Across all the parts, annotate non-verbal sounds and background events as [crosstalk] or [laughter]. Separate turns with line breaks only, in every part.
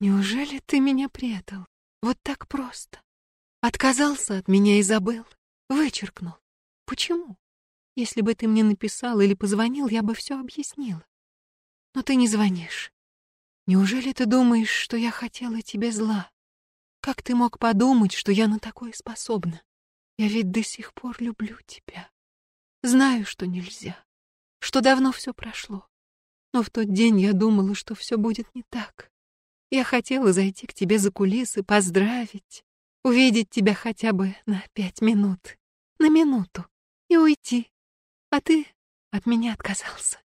Неужели ты меня предал? Вот так просто. Отказался от меня и забыл. Вычеркнул. Почему? Если бы ты мне написал или позвонил, я бы все объяснила. Но ты не звонишь. Неужели ты думаешь, что я хотела тебе зла? Как ты мог подумать, что я на такое способна? Я ведь до сих пор люблю тебя. Знаю, что нельзя, что давно все прошло. Но в тот день я думала, что все будет не так. Я хотела зайти к тебе за кулисы, поздравить, увидеть тебя хотя бы на пять минут, на минуту, и уйти. А ты от меня отказался.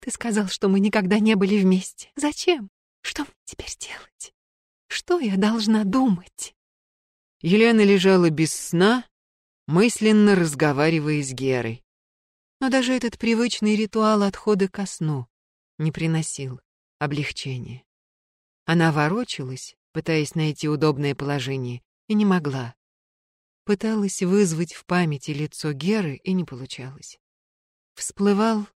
Ты сказал, что мы никогда не были вместе. Зачем? Что мне теперь делать? Что я должна думать?
Елена лежала без сна, мысленно разговаривая с Герой.
Но даже этот привычный ритуал отхода ко сну не приносил облегчения. Она ворочалась, пытаясь найти удобное положение, и не могла. Пыталась вызвать в памяти лицо Геры, и не получалось. Всплывал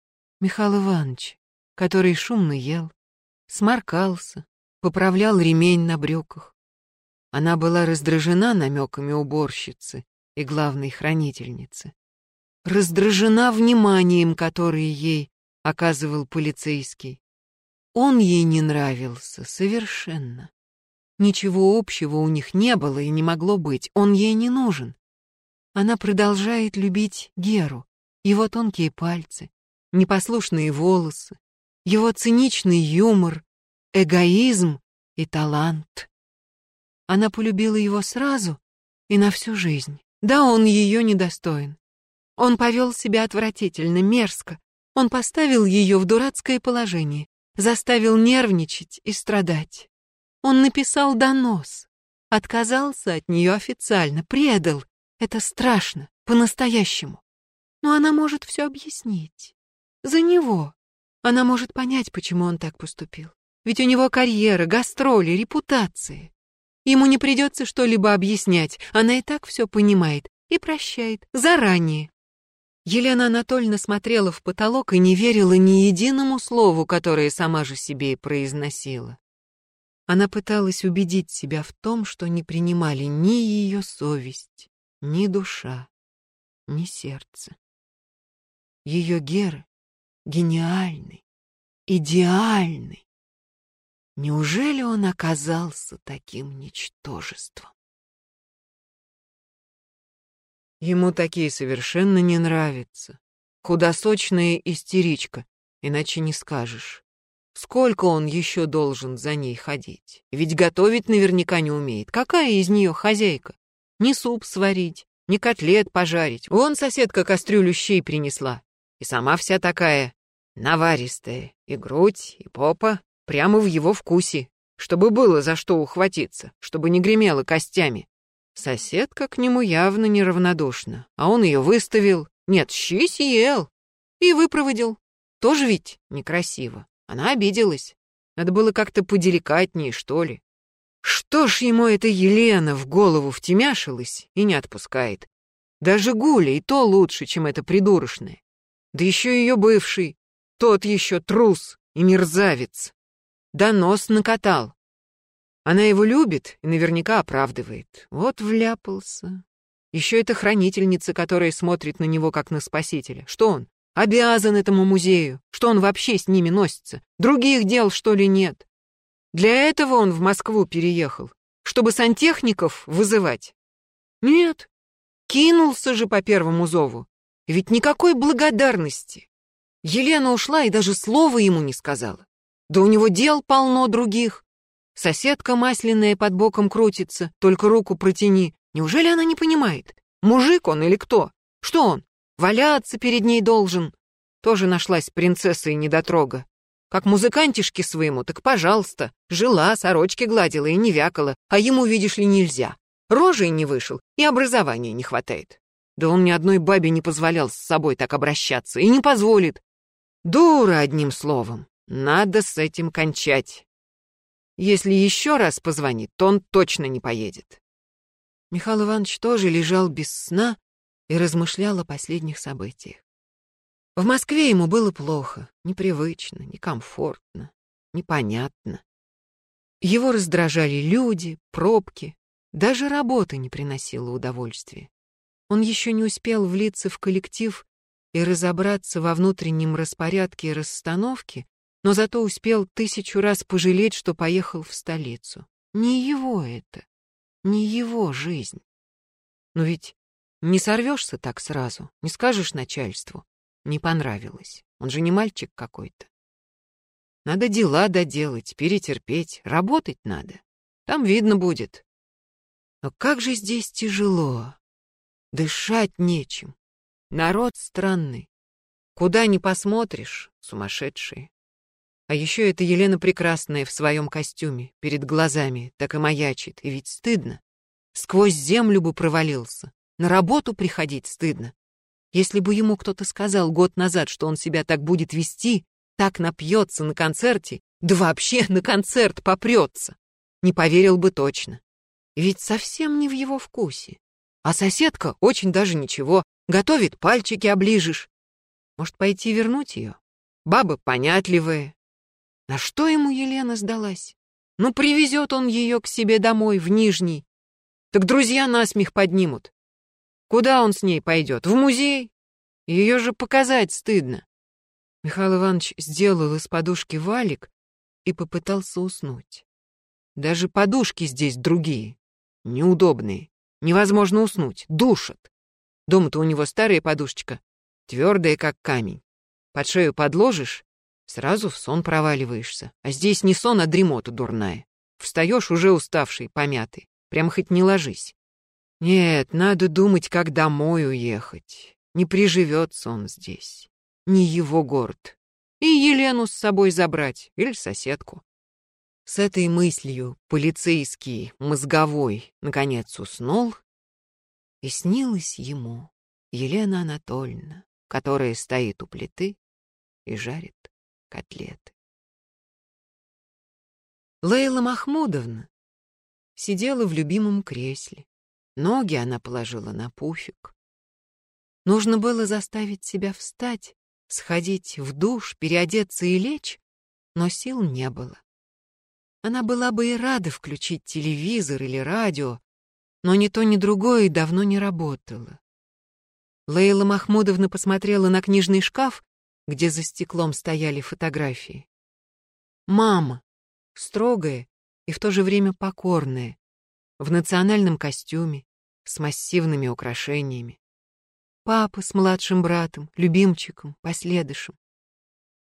Михаил Иванович, который шумно ел, сморкался, поправлял ремень на брюках. Она была раздражена намеками уборщицы и главной хранительницы. Раздражена вниманием, которое ей оказывал полицейский. Он ей не нравился совершенно. Ничего общего у них не было и не могло быть, он ей не нужен. Она продолжает любить Геру, его тонкие пальцы, непослушные волосы, его циничный юмор, эгоизм и талант. Она полюбила его сразу и на всю жизнь. Да, он ее недостоин. Он повел себя отвратительно, мерзко. Он поставил ее в дурацкое положение, заставил нервничать и страдать. Он написал донос, отказался от нее официально, предал. Это страшно, по-настоящему. Но она может все объяснить. За него. Она может понять, почему он так поступил. Ведь у него карьера, гастроли, репутация. Ему не придется что-либо объяснять, она и так все понимает и прощает заранее. Елена Анатольевна смотрела в потолок и не верила ни единому слову, которое сама же себе и произносила. Она пыталась убедить себя в том, что не принимали ни ее совесть, ни душа, ни сердце. Ее Гера гениальный, идеальный. Неужели он оказался таким ничтожеством?
Ему такие совершенно не нравятся. Худосочная истеричка, иначе не скажешь. Сколько он еще должен за ней ходить? Ведь готовить наверняка не умеет. Какая из нее хозяйка? Ни суп сварить, ни котлет пожарить. Вон соседка кастрюлю щей принесла. И сама вся такая наваристая. И грудь, и попа прямо в его вкусе. Чтобы было за что ухватиться, чтобы не гремело костями. Соседка к нему явно неравнодушна. А он ее выставил. Нет, щи съел. И выпроводил. Тоже ведь некрасиво. Она обиделась. Надо было как-то поделикатнее, что ли. Что ж ему эта Елена в голову втемяшилась и не отпускает? Даже Гуля и то лучше, чем эта придурочная. Да еще ее бывший, тот еще трус и мерзавец. Донос накатал. Она его любит и наверняка оправдывает. Вот вляпался. Еще эта хранительница, которая смотрит на него как на спасителя. Что он? Обязан этому музею. Что он вообще с ними носится? Других дел, что ли, нет? Для этого он в Москву переехал. Чтобы сантехников вызывать? Нет. Кинулся же по первому зову. Ведь никакой благодарности. Елена ушла и даже слова ему не сказала. Да у него дел полно других. Соседка масляная под боком крутится, только руку протяни. Неужели она не понимает? Мужик он или кто? Что он? Валяться перед ней должен. Тоже нашлась принцесса и недотрога. Как музыкантишке своему, так пожалуйста. Жила, сорочки гладила и не вякала, а ему, видишь ли, нельзя. Рожей не вышел, и образования не хватает. Да он ни одной бабе не позволял с собой так обращаться и не позволит. Дура, одним словом. Надо с этим кончать. Если еще раз позвонит, то он точно не поедет.
Михаил Иванович тоже лежал без сна и размышлял о последних событиях. В Москве ему было плохо, непривычно, некомфортно, непонятно. Его раздражали люди, пробки, даже работа не приносила удовольствия. Он еще не успел влиться в коллектив и разобраться во внутреннем распорядке и расстановке, но зато успел тысячу раз пожалеть, что поехал в столицу. Не его это, не его жизнь. Но ведь не сорвешься так сразу, не скажешь начальству. Не понравилось. Он же не мальчик какой-то. Надо дела доделать, перетерпеть, работать надо. Там видно будет. Но как же здесь тяжело. Дышать нечем. Народ странный. Куда ни посмотришь, сумасшедшие. А еще эта Елена Прекрасная в своем костюме, перед глазами, так и маячит, и ведь стыдно. Сквозь землю бы провалился. На работу приходить стыдно. Если бы ему кто-то сказал год назад, что он себя так будет вести, так напьется на концерте, да вообще [laughs] на концерт попрется, не поверил бы точно. Ведь совсем не в его вкусе. А соседка очень даже ничего, готовит, пальчики оближешь. Может, пойти вернуть ее? Баба понятливая. На что ему Елена сдалась? Ну, привезет он ее к себе домой, в Нижний. Так друзья насмех поднимут. Куда он с ней пойдет? В музей? Ее же показать стыдно. Михаил Иванович сделал из подушки валик и попытался уснуть. Даже подушки здесь другие, неудобные. Невозможно уснуть, душат. Дома-то у него старая подушечка, твердая, как камень. Под шею подложишь, сразу в сон проваливаешься. А здесь не сон, а дремота дурная. Встаешь уже уставший, помятый. Прям хоть не ложись. Нет, надо думать, как домой уехать. Не приживется он здесь не его город. И Елену с собой забрать, или соседку. С этой мыслью полицейский, мозговой, наконец уснул, и снилась ему Елена Анатольевна, которая стоит у плиты и жарит котлеты. Лейла Махмудовна сидела в любимом кресле. Ноги она положила на пуфик. Нужно было заставить себя встать сходить в душ, переодеться и лечь, но сил не было. Она была бы и рада включить телевизор или радио, но ни то, ни другое давно не работало. Лейла Махмудовна посмотрела на книжный шкаф, где за стеклом стояли фотографии. Мама, строгая и в то же время покорная, в национальном костюме, с массивными украшениями. Папа с младшим братом, любимчиком, последышем.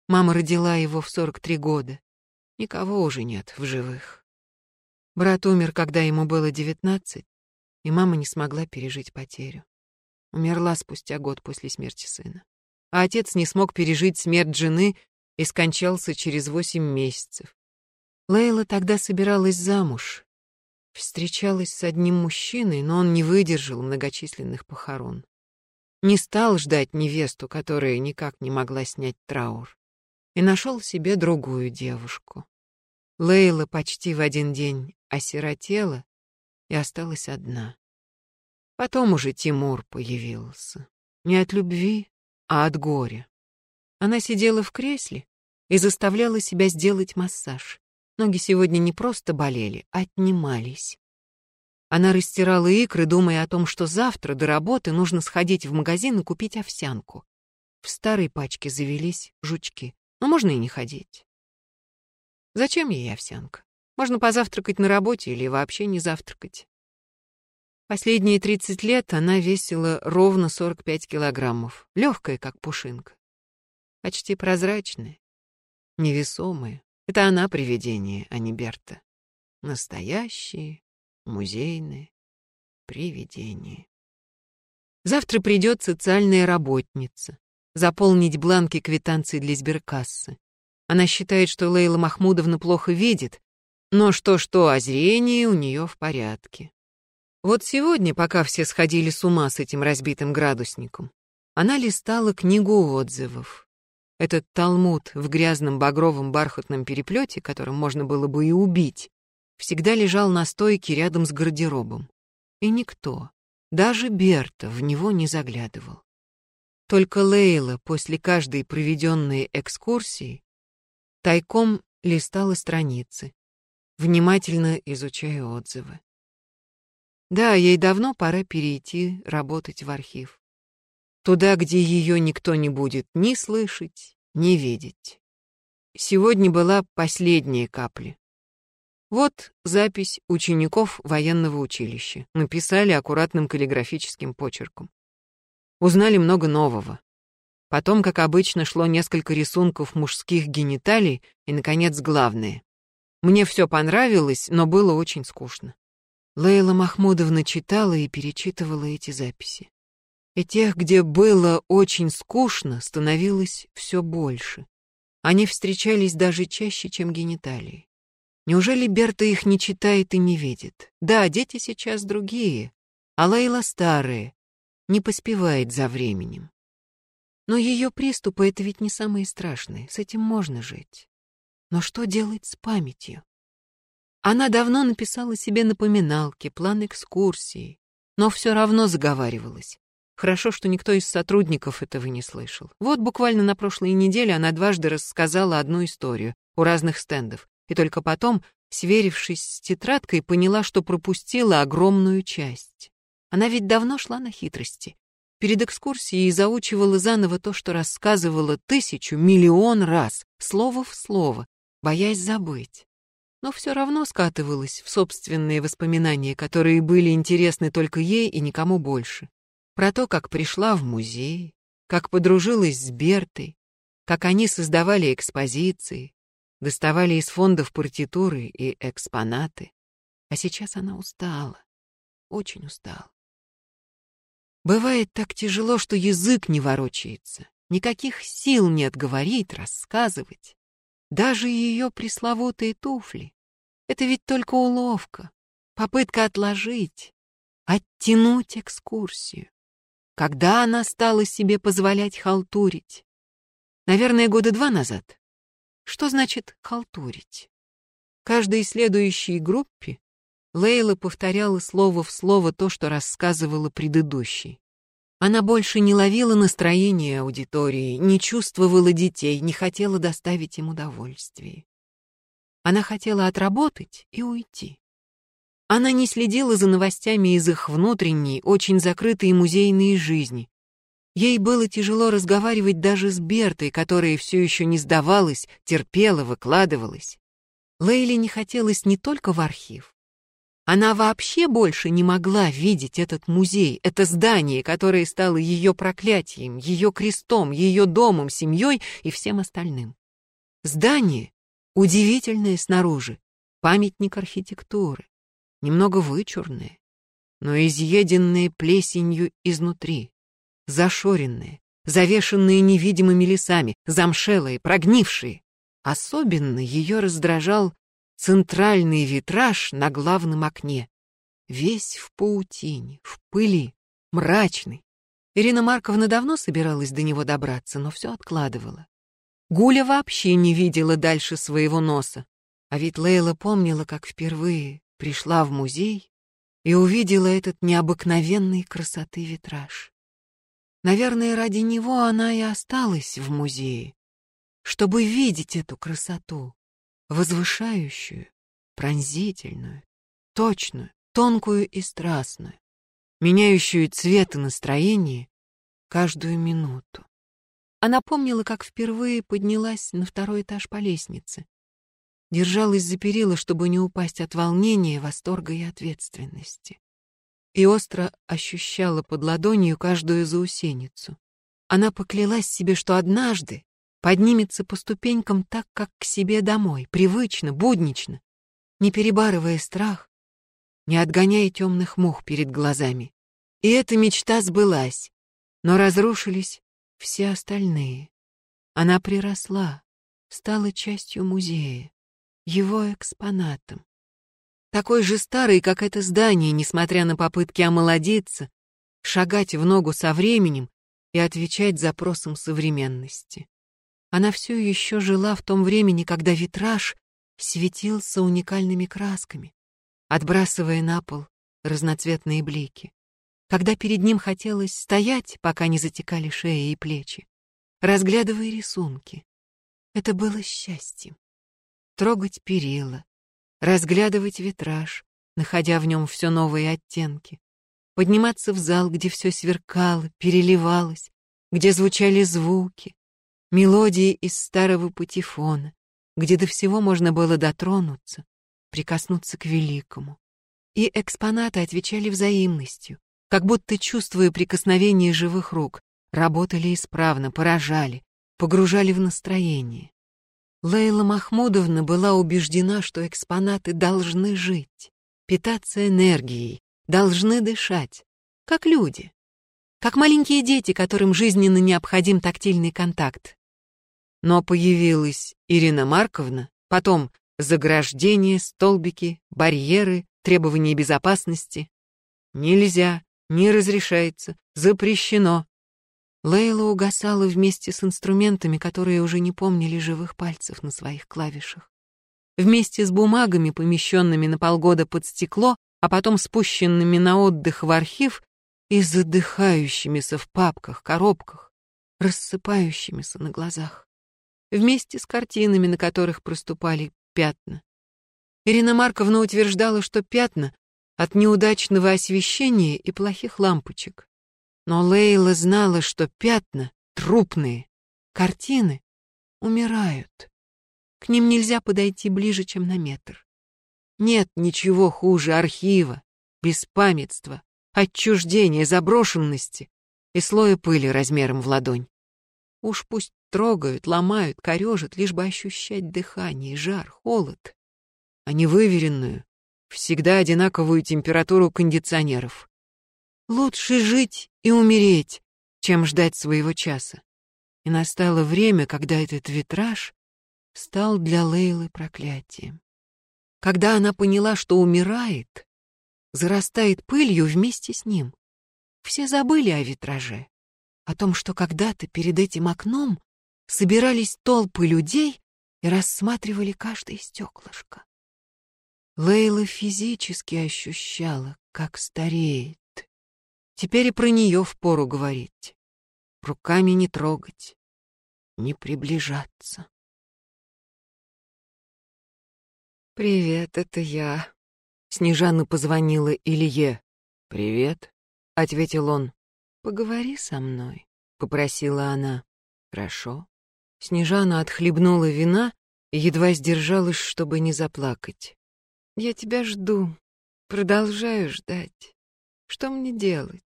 Мама родила его в 43 года. Никого уже нет в живых. Брат умер, когда ему было 19, и мама не смогла пережить потерю. Умерла спустя год после смерти сына. А отец не смог пережить смерть жены и скончался через 8 месяцев. Лейла тогда собиралась замуж. Встречалась с одним мужчиной, но он не выдержал многочисленных похорон не стал ждать невесту, которая никак не могла снять траур, и нашел себе другую девушку. Лейла почти в один день осиротела и осталась одна. Потом уже Тимур появился. Не от любви, а от горя. Она сидела в кресле и заставляла себя сделать массаж. Ноги сегодня не просто болели, а отнимались. Она растирала икры, думая о том, что завтра до работы нужно сходить в магазин и купить овсянку. В старой пачке завелись жучки, но можно и не ходить. Зачем ей овсянка? Можно позавтракать на работе или вообще не завтракать. Последние 30 лет она весила ровно 45 килограммов, легкая, как пушинка. Почти прозрачная, невесомая. Это она привидение, а не Берта. Настоящие, музейные, привидения. Завтра придет социальная работница заполнить бланки квитанции для сберкассы. Она считает, что Лейла Махмудовна плохо видит, но что-что, а зрение у нее в порядке. Вот сегодня, пока все сходили с ума с этим разбитым градусником, она листала книгу отзывов. Этот талмуд в грязном багровом бархатном переплете, которым можно было бы и убить, всегда лежал на стойке рядом с гардеробом. И никто, даже Берта, в него не заглядывал. Только Лейла после каждой проведенной экскурсии тайком листала страницы,
внимательно изучая отзывы. Да, ей давно пора перейти работать в архив. Туда, где ее никто не будет ни слышать, ни видеть. Сегодня была последняя капля. Вот запись учеников военного училища. Написали аккуратным каллиграфическим почерком. Узнали много нового. Потом, как обычно, шло несколько рисунков мужских гениталий и, наконец, главное. Мне все понравилось, но было очень скучно. Лейла Махмудовна читала и перечитывала эти записи. И тех, где было очень скучно, становилось все больше. Они встречались даже чаще, чем гениталии. Неужели Берта их не читает и не видит? Да, дети сейчас другие, а Лейла старая, не поспевает за временем. Но ее приступы — это ведь не самые страшные, с этим можно жить. Но что делать с памятью? Она давно написала себе напоминалки, план экскурсии, но все равно заговаривалась. Хорошо, что никто из сотрудников этого не слышал. Вот буквально на прошлой неделе она дважды рассказала одну историю у разных стендов, и только потом, сверившись с тетрадкой, поняла, что пропустила огромную часть. Она ведь давно шла на хитрости. Перед экскурсией заучивала заново то, что рассказывала тысячу, миллион раз, слово в слово, боясь забыть. Но все равно скатывалась в собственные воспоминания, которые были интересны только ей и никому больше. Про то, как пришла в музей, как подружилась с Бертой, как они создавали экспозиции, доставали из фондов партитуры и экспонаты. А сейчас она устала, очень устала. Бывает так тяжело, что язык не ворочается. Никаких сил нет говорить, рассказывать. Даже ее пресловутые туфли. Это ведь только уловка, попытка отложить, оттянуть экскурсию. Когда она стала себе позволять халтурить? Наверное, года два назад. Что значит халтурить? Каждой следующей группе Лейла повторяла слово в слово то, что рассказывала предыдущей. Она больше не ловила настроение аудитории, не чувствовала детей, не хотела доставить им удовольствие. Она хотела отработать и уйти. Она не следила за новостями из их внутренней, очень закрытой музейной жизни. Ей было тяжело разговаривать даже с Бертой, которая все еще не сдавалась, терпела, выкладывалась. Лейле не хотелось не только в архив, она вообще больше не могла видеть этот музей, это здание, которое стало ее проклятием, ее крестом, ее домом, семьей и всем остальным. Здание удивительное снаружи, памятник архитектуры, немного вычурное, но изъеденное плесенью изнутри, зашоренное, завешенные невидимыми лесами, замшелые, прогнившие. Особенно ее раздражал центральный витраж на главном окне. Весь в паутине, в пыли, мрачный. Ирина Марковна давно собиралась до него добраться, но все откладывала. Гуля вообще не видела дальше своего носа. А ведь Лейла помнила, как впервые пришла в музей и увидела этот необыкновенной красоты витраж. Наверное, ради него она и осталась в музее, чтобы видеть эту красоту, возвышающую, пронзительную, точную, тонкую и страстную, меняющую цвет и настроение каждую минуту. Она помнила, как впервые поднялась на второй этаж по лестнице. Держалась за перила, чтобы не упасть от волнения, восторга и ответственности. И остро ощущала под ладонью каждую заусеницу. Она поклялась себе, что однажды поднимется по ступенькам так, как к себе домой, привычно, буднично, не перебарывая страх, не отгоняя темных мух перед глазами. И эта мечта сбылась, но разрушились все остальные. Она приросла, стала частью музея, его экспонатом. Такой же старый, как это здание, несмотря на попытки омолодиться, шагать в ногу со временем и отвечать запросам современности. Она все еще жила в том времени, когда витраж светился уникальными красками, отбрасывая на пол разноцветные блики. Когда перед ним хотелось стоять, пока не затекали шеи и плечи, разглядывая рисунки. Это было счастьем. Трогать перила,
разглядывать витраж, находя в нем все новые оттенки, подниматься в зал, где все сверкало, переливалось, где звучали звуки, мелодии из старого патефона, где до всего можно было дотронуться, прикоснуться к великому. И экспонаты отвечали взаимностью, как будто, чувствуя прикосновение живых рук, работали исправно, поражали, погружали в настроение. Лейла Махмудовна была убеждена, что экспонаты должны жить, питаться энергией, должны дышать, как люди, как маленькие дети, которым жизненно необходим тактильный контакт. Но появилась Ирина Марковна, потом заграждения, столбики, барьеры, требования безопасности. Нельзя, не разрешается, запрещено. Лейла угасала вместе с инструментами, которые уже не помнили живых пальцев на своих клавишах. Вместе с бумагами, помещенными на полгода под стекло, а потом спущенными на отдых в архив и задыхающимися в папках, коробках, рассыпающимися на глазах. Вместе с картинами, на которых проступали пятна. Ирина Марковна утверждала, что пятна от неудачного освещения и плохих лампочек. Но Лейла знала, что пятна трупные, картины умирают. К ним нельзя подойти ближе, чем на метр. Нет ничего хуже архива, беспамятства, отчуждения, заброшенности и слоя пыли размером в ладонь. Уж пусть трогают, ломают, корежат, лишь бы ощущать дыхание, жар, холод, а не выверенную, всегда одинаковую температуру кондиционеров. Лучше жить и умереть, чем ждать своего часа. И настало время, когда этот витраж стал для Лейлы проклятием. Когда она поняла, что умирает, зарастает пылью вместе с ним. Все забыли о витраже, о том, что когда-то перед этим окном собирались толпы людей и рассматривали каждое стеклышко. Лейла физически ощущала, как стареет. Теперь и про нее впору говорить. Руками не трогать, не приближаться. «Привет, это я». Снежана позвонила Илье. «Привет», — ответил он. «Поговори со мной», — попросила она. «Хорошо». Снежана отхлебнула вина и едва сдержалась, чтобы не заплакать. «Я тебя жду, продолжаю ждать. Что мне делать?»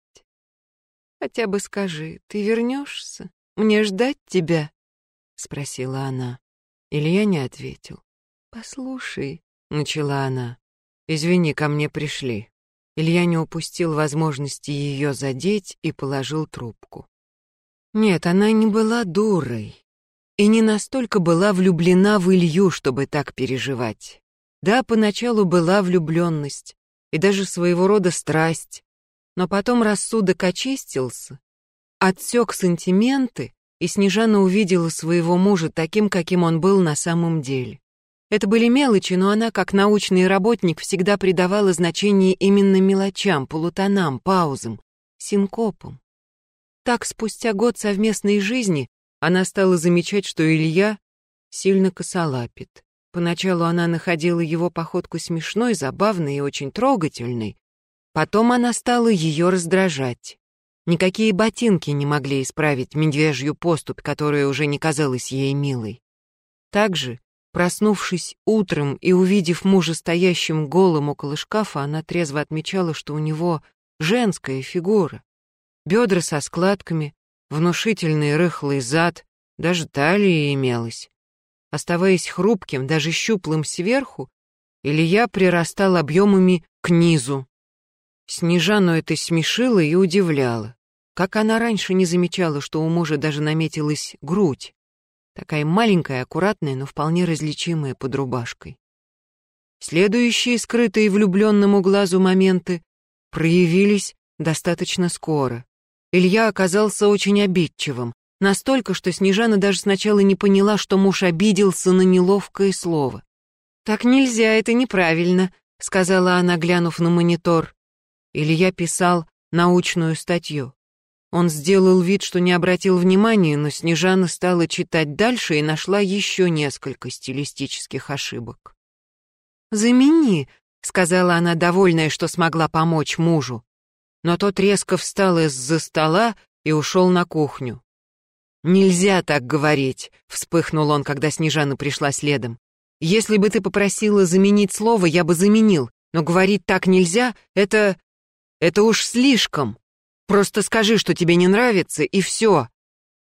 Хотя бы скажи, ты вернешься? Мне ждать тебя?» — спросила она. Илья не ответил. «Послушай», — начала она. «Извини, ко мне пришли». Илья не упустил возможности ее задеть и положил трубку. Нет, она не была дурой и не настолько была влюблена в Илью, чтобы так переживать. Да, поначалу была влюбленность и даже своего рода страсть, но потом рассудок очистился, отсек сантименты, и Снежана увидела своего мужа таким, каким он был на самом деле. Это были мелочи, но она, как научный работник, всегда придавала значение именно мелочам, полутонам, паузам, синкопам. Так, спустя год совместной жизни, она стала замечать, что Илья сильно косолапит. Поначалу она находила его походку смешной, забавной и очень трогательной, Потом она стала ее раздражать. Никакие ботинки не могли исправить медвежью поступь, которая уже не казалась ей милой. Также, проснувшись утром и увидев мужа стоящим голым около шкафа, она трезво отмечала, что у него женская фигура. Бедра со складками, внушительный рыхлый зад, даже талия имелась. Оставаясь хрупким, даже щуплым сверху, Илья прирастал объемами к низу, Снежану это смешило и удивляло. Как она раньше не замечала, что у мужа даже наметилась грудь. Такая маленькая, аккуратная, но вполне различимая под рубашкой. Следующие скрытые влюбленному глазу моменты проявились достаточно скоро. Илья оказался очень обидчивым, настолько, что Снежана даже сначала не поняла, что муж обиделся на неловкое слово. «Так нельзя, это неправильно», — сказала она, глянув на монитор. Илья писал научную статью. Он сделал вид, что не обратил внимания, но Снежана стала читать дальше и нашла еще несколько стилистических ошибок. «Замени», — сказала она, довольная, что смогла помочь мужу. Но тот резко встал из-за стола и ушел на кухню. «Нельзя так говорить», — вспыхнул он, когда Снежана пришла следом. «Если бы ты попросила заменить слово, я бы заменил, но говорить так нельзя, это... это уж слишком. Просто скажи, что тебе не нравится, и все».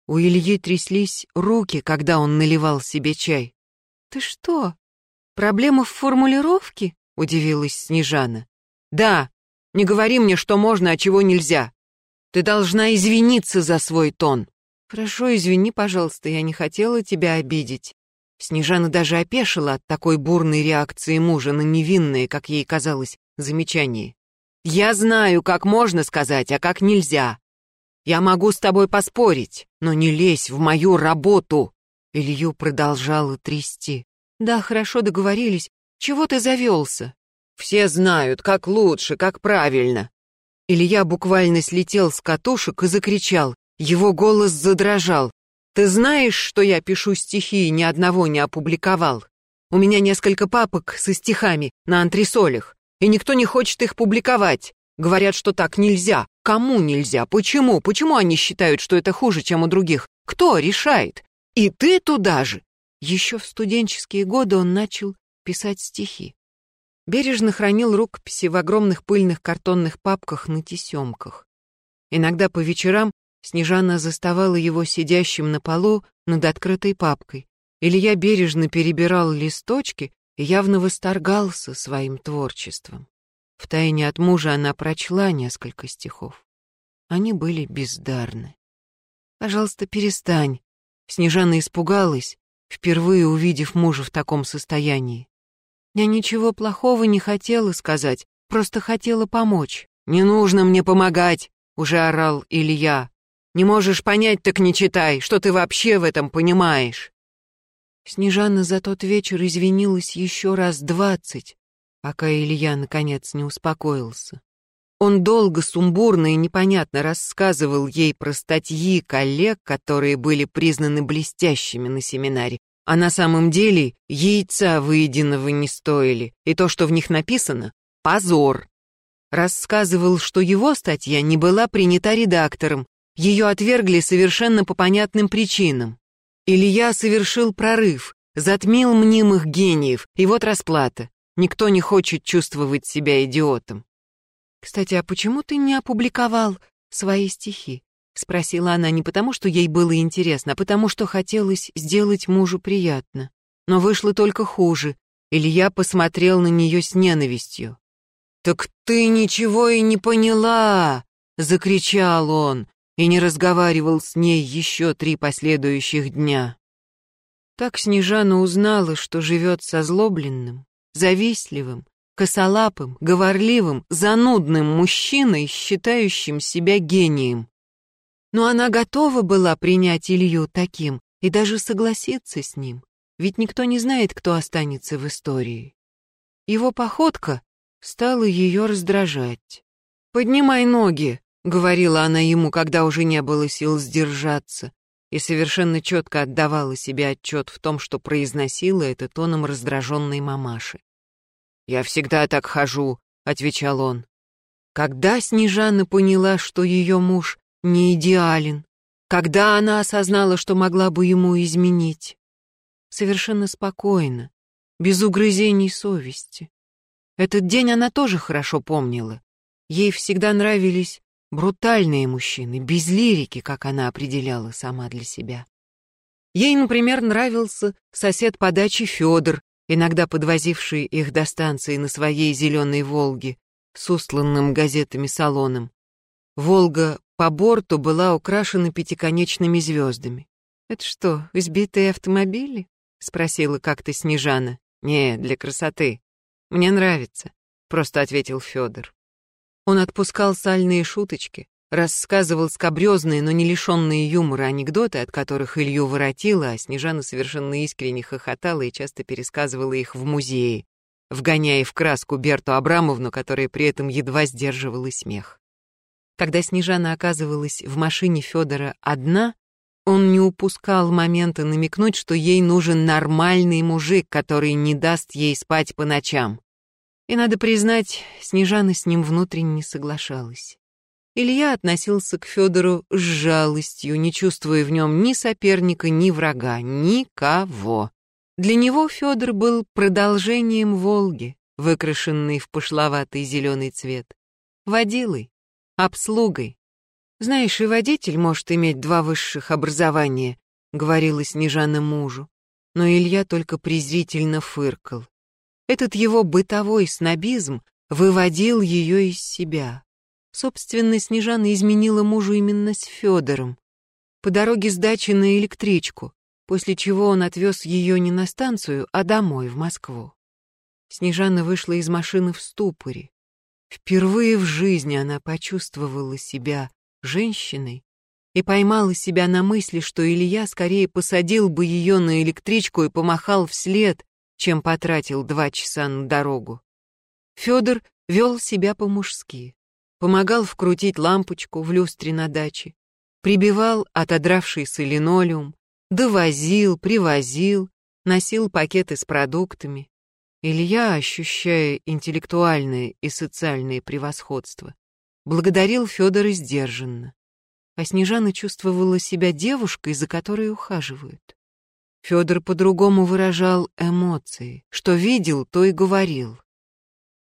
У Ильи тряслись руки, когда он наливал себе чай. «Ты что, проблема в формулировке?» — удивилась Снежана. «Да, не говори мне, что можно, а чего нельзя. Ты должна извиниться за свой тон». «Хорошо, извини, пожалуйста, я не хотела тебя обидеть». Снежана даже опешила от такой бурной реакции мужа на невинное, как ей казалось, замечание. «Я знаю, как можно сказать, а как нельзя. Я могу с тобой поспорить, но не лезь в мою работу!» Илью продолжала трясти. «Да, хорошо договорились. Чего ты завелся?» «Все знают, как лучше, как правильно». Илья буквально слетел с катушек и закричал. Его голос задрожал. «Ты знаешь, что я пишу стихи и ни одного не опубликовал? У меня несколько папок со стихами на антресолях, и никто не хочет их публиковать. Говорят, что так нельзя. Кому нельзя? Почему? Почему они считают, что это хуже, чем у других? Кто решает? И ты туда же!» Еще в студенческие годы он начал писать стихи. Бережно хранил рукописи в огромных пыльных картонных папках на тесемках. Иногда по вечерам Снежана заставала его сидящим на полу над открытой папкой. Илья бережно перебирал листочки и явно восторгался своим творчеством. Втайне от мужа она прочла несколько стихов. Они были бездарны. «Пожалуйста, перестань». Снежана испугалась, впервые увидев мужа в таком состоянии. «Я ничего плохого не хотела сказать, просто хотела помочь». «Не нужно мне помогать», — уже орал Илья. Не можешь понять, так не читай. Что ты вообще в этом понимаешь?» Снежана за тот вечер извинилась еще раз двадцать, пока Илья наконец не успокоился. Он долго, сумбурно и непонятно рассказывал ей про статьи коллег, которые были признаны блестящими на семинаре, а на самом деле яйца выеденного не стоили, и то, что в них написано — позор. Рассказывал, что его статья не была принята редактором, ее отвергли совершенно по понятным причинам. Илья совершил прорыв, затмил мнимых гениев, и вот расплата. Никто не хочет чувствовать себя идиотом. «Кстати, а почему ты не опубликовал свои стихи?» — спросила она не потому, что ей было интересно, а потому, что хотелось сделать мужу приятно. Но вышло только хуже. Илья посмотрел на нее с ненавистью. «Так ты ничего и не поняла!» — закричал он и не разговаривал с ней еще три последующих дня. Так Снежана узнала, что живет со злобленным, завистливым, косолапым, говорливым, занудным мужчиной, считающим себя гением. Но она готова была принять Илью таким и даже согласиться с ним, ведь никто не знает, кто останется в истории. Его походка стала ее раздражать. «Поднимай ноги!» — говорила она ему, когда уже не было сил сдержаться, и совершенно четко отдавала себе отчет в том, что произносила это тоном раздраженной мамаши. «Я всегда так хожу», — отвечал он. Когда Снежана поняла, что ее муж не идеален, когда она осознала, что могла бы ему изменить, совершенно спокойно, без угрызений совести. Этот день она тоже хорошо помнила. Ей всегда нравились Брутальные мужчины, без лирики, как она определяла сама для себя. Ей, например, нравился сосед по даче Федор, иногда подвозивший их до станции на своей зеленой «Волге» с устланным газетами салоном. «Волга» по борту была украшена пятиконечными звездами. «Это что, избитые автомобили?» — спросила как-то Снежана. «Не, для красоты. Мне нравится», — просто ответил Федор. Он отпускал сальные шуточки, рассказывал скобрезные, но не лишенные юмора анекдоты, от которых Илью воротило, а Снежана совершенно искренне хохотала и часто пересказывала их в музее, вгоняя в краску Берту Абрамовну, которая при этом едва сдерживала смех. Когда Снежана оказывалась в машине Федора одна, он не упускал момента намекнуть, что ей нужен нормальный мужик, который не даст ей спать по ночам. И, надо признать, Снежана с ним внутренне соглашалась. Илья относился к Федору с жалостью, не чувствуя в нем ни соперника, ни врага, никого. Для него Федор был продолжением Волги, выкрашенной в пошловатый зеленый цвет, водилой, обслугой. «Знаешь, и водитель может иметь два высших образования», — говорила Снежана мужу. Но Илья только презрительно фыркал. Этот его бытовой снобизм выводил ее из себя. Собственно, Снежана изменила мужу именно с Федором. По дороге с дачи на электричку, после чего он отвез ее не на станцию, а домой, в Москву. Снежана вышла из машины в ступоре. Впервые в жизни она почувствовала себя женщиной и поймала себя на мысли, что Илья скорее посадил бы ее на электричку и помахал вслед, чем потратил два часа на дорогу. Федор вел себя по-мужски, помогал вкрутить лампочку в люстре на даче, прибивал отодравшийся линолеум, довозил, привозил, носил пакеты с продуктами. Илья, ощущая интеллектуальное и социальное превосходство, благодарил Федора сдержанно. А Снежана чувствовала себя девушкой, за которой ухаживают. Федор по-другому выражал эмоции. Что видел, то и говорил.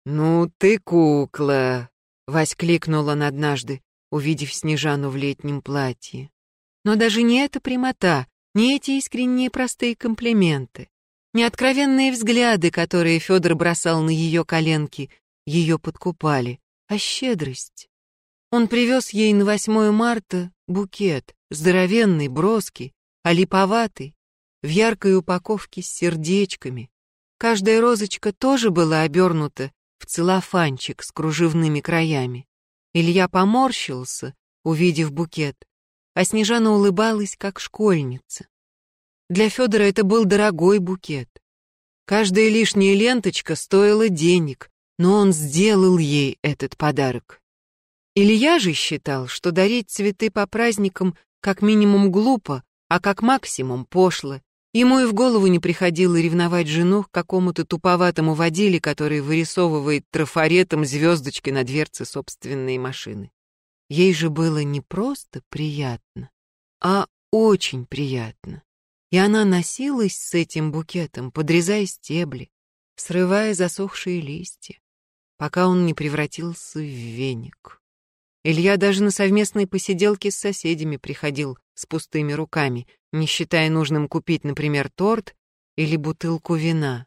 «Ну ты кукла!» — воскликнул он однажды, увидев Снежану в летнем платье. Но даже не эта прямота, не эти искренние простые комплименты, не откровенные взгляды, которые Федор бросал на ее коленки, ее подкупали, а щедрость. Он привез ей на 8 марта букет, здоровенный, броский, а липоватый, в яркой упаковке с сердечками. Каждая розочка тоже была обернута в целлофанчик с кружевными краями. Илья поморщился, увидев букет, а Снежана улыбалась, как школьница. Для Федора это был дорогой букет. Каждая лишняя ленточка стоила денег, но он сделал ей этот подарок. Илья же считал, что дарить цветы по праздникам как минимум глупо, а как максимум пошло, Ему и в голову не приходило ревновать жену к какому-то туповатому водиле, который вырисовывает трафаретом звездочки на дверце собственной машины. Ей же было не просто приятно, а очень приятно. И она носилась с этим букетом, подрезая стебли, срывая засохшие листья, пока он не превратился в веник. Илья даже на совместные посиделки с соседями приходил с пустыми руками, не считая нужным купить, например, торт или бутылку вина.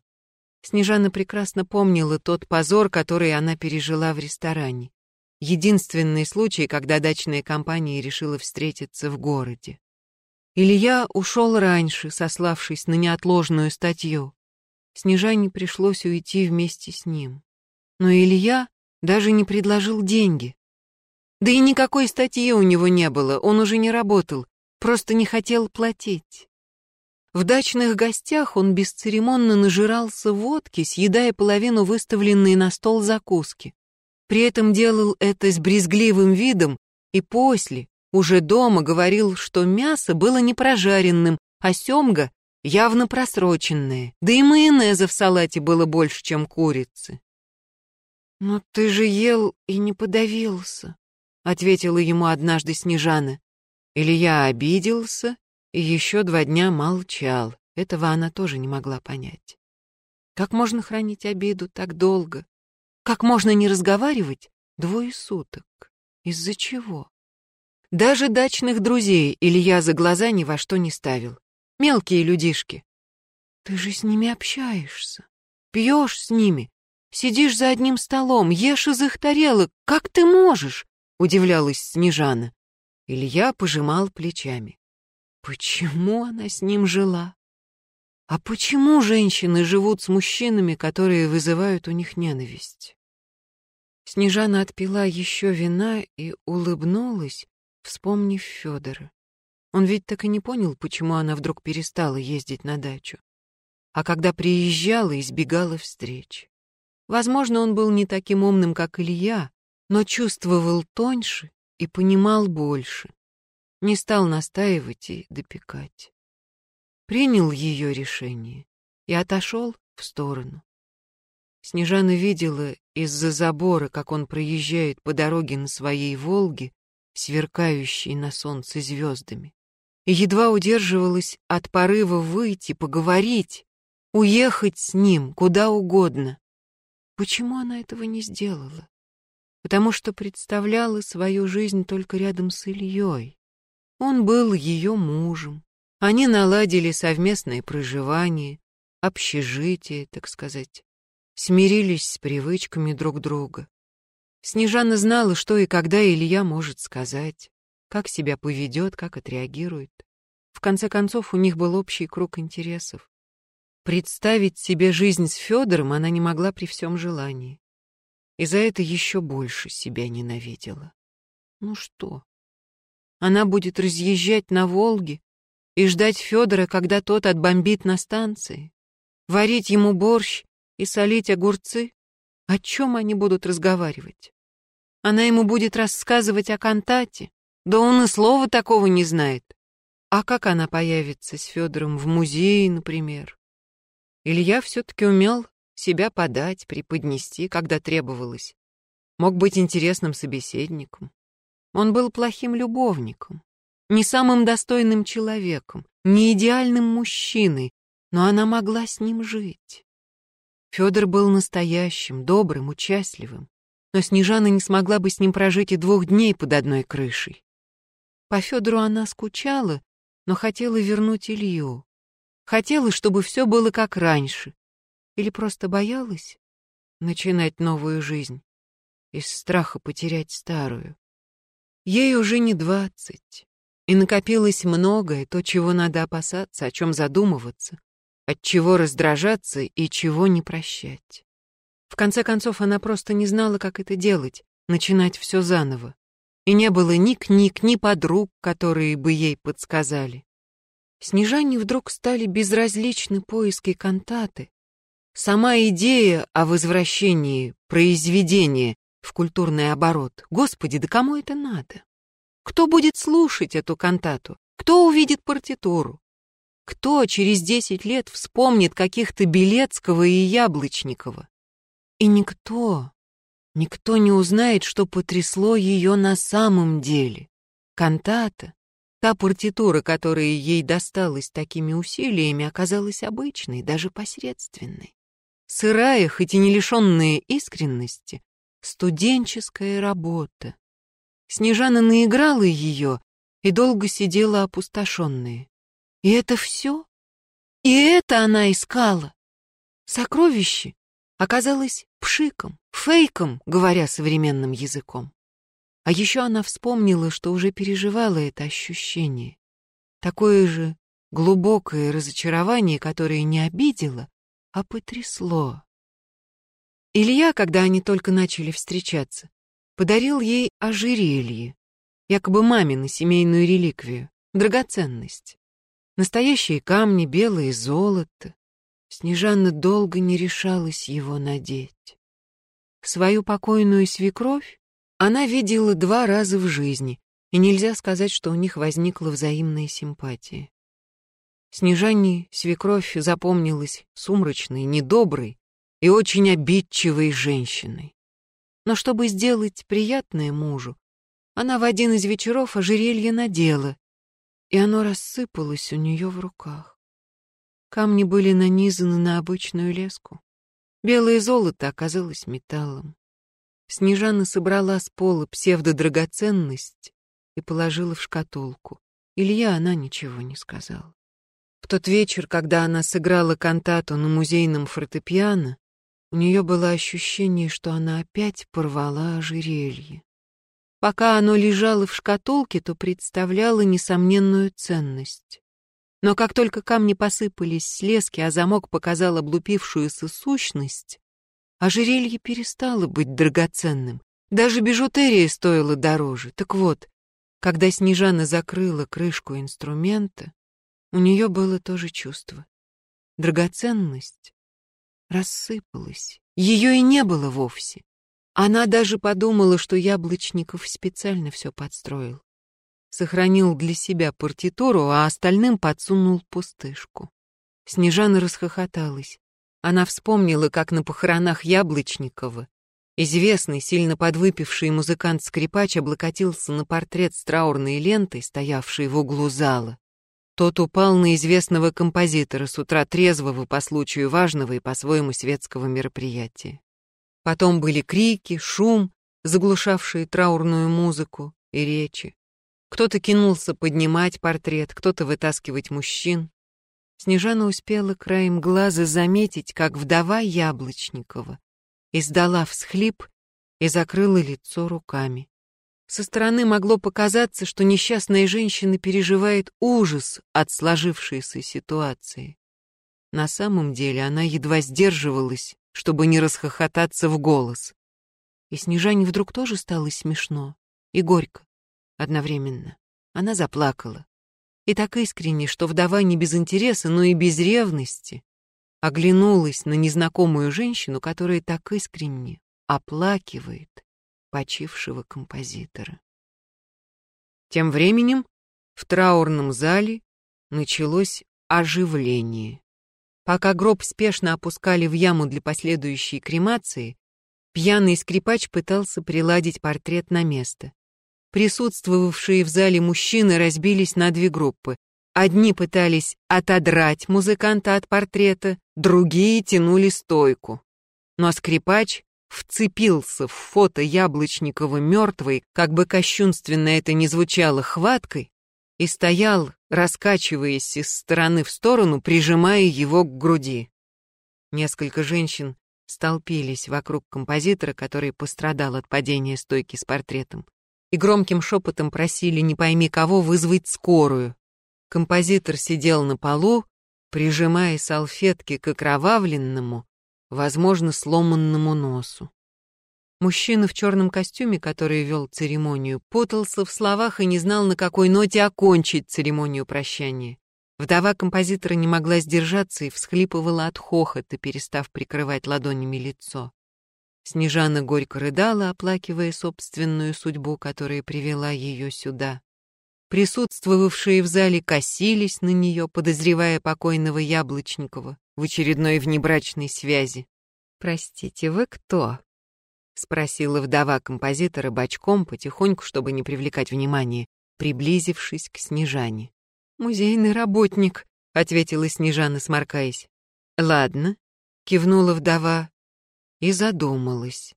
Снежана прекрасно помнила тот позор, который она пережила в ресторане. Единственный случай, когда дачная компания решила встретиться в городе. Илья ушел раньше, сославшись на неотложную статью. Снежане пришлось уйти вместе с ним. Но Илья даже не предложил деньги. Да и никакой статьи у него не было, он уже не работал, просто не хотел платить. В дачных гостях он бесцеремонно нажирался водки, съедая половину выставленной на стол закуски. При этом делал это с брезгливым видом и после, уже дома, говорил, что мясо было не прожаренным, а семга явно просроченное, да и майонеза в салате было больше, чем курицы. «Но ты же ел и не подавился», — ответила ему однажды Снежана. Илья обиделся и еще два дня молчал. Этого она тоже не могла понять. Как можно хранить обиду так долго? Как можно не разговаривать двое суток? Из-за чего? Даже дачных друзей Илья за глаза ни во что не ставил. Мелкие людишки. Ты же с ними общаешься, пьешь с ними, сидишь за одним столом, ешь из их тарелок. Как ты можешь? Удивлялась Снежана. Илья пожимал плечами. Почему она с ним жила? А почему женщины живут с мужчинами, которые вызывают у них ненависть? Снежана отпила еще вина и улыбнулась, вспомнив Федора. Он ведь так и не понял, почему она вдруг перестала ездить на дачу. А когда приезжала, избегала встреч. Возможно, он был не таким умным, как Илья, но чувствовал тоньше и понимал больше.
не стал настаивать и допекать. Принял ее решение и отошел в сторону. Снежана видела из-за забора, как он проезжает по дороге на своей «Волге», сверкающей на солнце звездами, и едва удерживалась от порыва выйти, поговорить, уехать с ним куда угодно. Почему она этого не сделала? Потому что представляла свою жизнь только рядом с Ильей. Он был ее мужем. Они наладили совместное проживание, общежитие, так сказать. Смирились с привычками друг друга. Снежана знала, что и когда Илья может сказать, как себя поведет, как отреагирует. В конце концов, у них был общий круг интересов. Представить себе жизнь с Федором она не могла при всем желании. И за это еще больше себя ненавидела. Ну что? Она будет разъезжать на Волге и ждать Федора, когда тот отбомбит на станции, варить ему борщ и солить огурцы? О чем они будут разговаривать? Она ему будет рассказывать о кантате? Да он и слова такого не знает. А как она появится с Федором в музее, например? Илья все-таки умел себя подать, преподнести, когда требовалось. Мог быть интересным собеседником. Он был плохим любовником, не самым достойным человеком, не идеальным мужчиной, но она могла с ним жить. Федор был настоящим, добрым, участливым, но Снежана не смогла бы с ним прожить и двух дней под одной крышей. По Федору она скучала, но хотела вернуть Илью. Хотела, чтобы все было как раньше. Или просто боялась начинать новую жизнь из страха потерять старую. Ей уже не двадцать, и накопилось многое, то, чего надо опасаться, о чем задумываться, от чего раздражаться и чего не прощать. В конце концов, она просто не знала, как это делать, начинать все заново. И не было ни книг, ни подруг, которые бы ей подсказали. Снежане вдруг стали безразличны поиски кантаты. Сама идея о возвращении произведения в культурный оборот. Господи, да кому это надо? Кто будет слушать эту кантату? Кто увидит партитуру? Кто через десять лет вспомнит каких-то Белецкого и Яблочникова? И никто, никто не узнает, что потрясло ее на самом деле. Кантата Та партитура, которая ей досталась такими усилиями, оказалась обычной, даже посредственной. Сырая, хоть и не лишенная искренности, студенческая работа. Снежана наиграла ее и долго сидела опустошенная. И это все? И это она искала? Сокровище оказалось пшиком, фейком, говоря современным языком. А еще она вспомнила, что уже переживала это ощущение. Такое же глубокое разочарование, которое не обидело, а потрясло. Илья, когда они только начали встречаться, подарил ей ожерелье, якобы мамину семейную реликвию, драгоценность. Настоящие камни, белое золото. Снежанна долго не решалась его надеть. Свою покойную свекровь она видела два раза в жизни, и нельзя сказать, что у них возникла взаимная симпатия. Снежане свекровь запомнилась сумрачной, недоброй и очень обидчивой женщиной. Но чтобы сделать приятное мужу, она в один из вечеров ожерелье надела, и оно рассыпалось у нее в руках. Камни были нанизаны на обычную леску. Белое золото оказалось металлом. Снежана собрала с пола псевдодрагоценность и положила в шкатулку. Илья она ничего не сказала. В тот вечер, когда она сыграла кантату на музейном фортепиано, у нее было ощущение, что она опять порвала ожерелье. Пока оно лежало в шкатулке, то представляло несомненную ценность. Но как только камни посыпались с лески, а замок показал облупившуюся сущность, ожерелье перестало быть драгоценным. Даже бижутерия стоила дороже. Так вот, когда Снежана закрыла крышку инструмента, у нее было то же чувство. Драгоценность рассыпалась. Ее и не было вовсе. Она даже подумала, что Яблочников специально все подстроил.
сохранил для себя партитуру, а остальным подсунул пустышку. Снежана расхохоталась. Она вспомнила, как на похоронах Яблочникова известный, сильно подвыпивший музыкант-скрипач облокотился на портрет с траурной лентой, стоявшей в углу зала. Тот упал на известного композитора с утра трезвого по случаю важного и по-своему светского мероприятия. Потом были крики, шум, заглушавшие траурную музыку и речи. Кто-то кинулся поднимать портрет, кто-то вытаскивать мужчин. Снежана успела краем глаза заметить, как вдова Яблочникова издала всхлип и закрыла лицо руками. Со стороны могло показаться, что несчастная женщина переживает ужас от сложившейся ситуации. На самом деле она едва сдерживалась, чтобы не расхохотаться в голос. И Снежане вдруг тоже стало смешно и горько одновременно. Она заплакала. И так искренне, что вдова не без интереса, но и без ревности оглянулась на незнакомую женщину, которая так искренне оплакивает почившего композитора. Тем временем в траурном зале началось оживление. Пока гроб спешно опускали в яму для последующей кремации, пьяный скрипач пытался приладить портрет на место. Присутствовавшие в зале мужчины разбились на две группы. Одни пытались отодрать музыканта от портрета, другие тянули стойку. Но скрипач вцепился в фото Яблочникова мертвой, как бы кощунственно это ни звучало, хваткой, и стоял, раскачиваясь из стороны в сторону, прижимая его к груди. Несколько женщин столпились вокруг композитора, который пострадал от падения стойки с портретом и громким шепотом просили не пойми кого вызвать скорую. Композитор сидел на полу, прижимая салфетки к окровавленному, возможно, сломанному носу. Мужчина в черном костюме, который вел церемонию, путался в словах и не знал, на какой ноте окончить церемонию прощания. Вдова композитора не могла сдержаться и всхлипывала от хохота, перестав прикрывать ладонями лицо. Снежана горько рыдала, оплакивая собственную судьбу, которая привела ее сюда. Присутствовавшие в зале косились на нее, подозревая покойного Яблочникова в очередной внебрачной связи. «Простите, вы кто?» — спросила вдова композитора бочком, потихоньку, чтобы не привлекать внимания, приблизившись к Снежане. «Музейный работник», — ответила Снежана, сморкаясь. «Ладно», — кивнула вдова, и задумалась.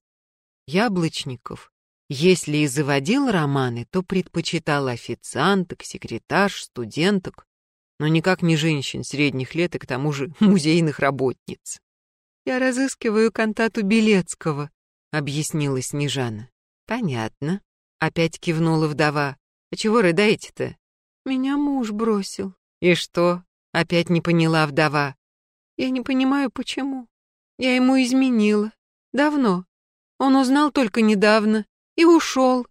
Яблочников, если и заводил романы, то предпочитал официанток, секретарш, студенток, но никак не женщин средних лет и к тому же [laughs] музейных работниц. «Я разыскиваю кантату Белецкого», — объяснила Снежана. «Понятно», — опять кивнула вдова. «А чего рыдаете-то?» «Меня муж бросил». «И что?» — опять не поняла вдова. «Я не понимаю, почему. Я ему изменила. Давно. Он узнал только недавно и ушел.